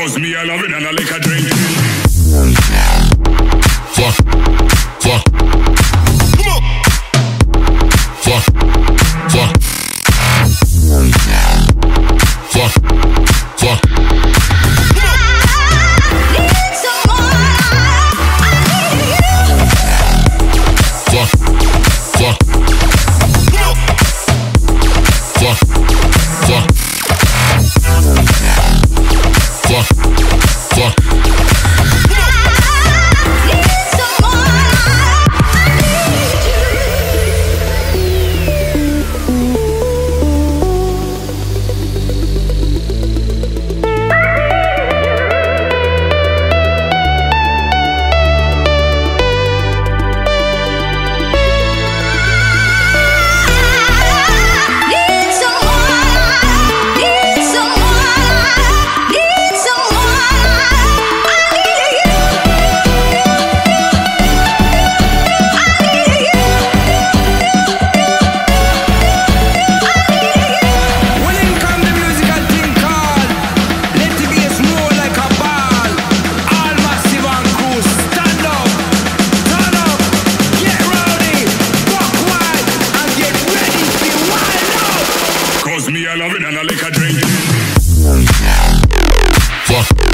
Cause me, I love it and I like a drink. Fuck. Fuck. Come on. Fuck. Fuck. Fuck. loving and a liquor drink. Fuck.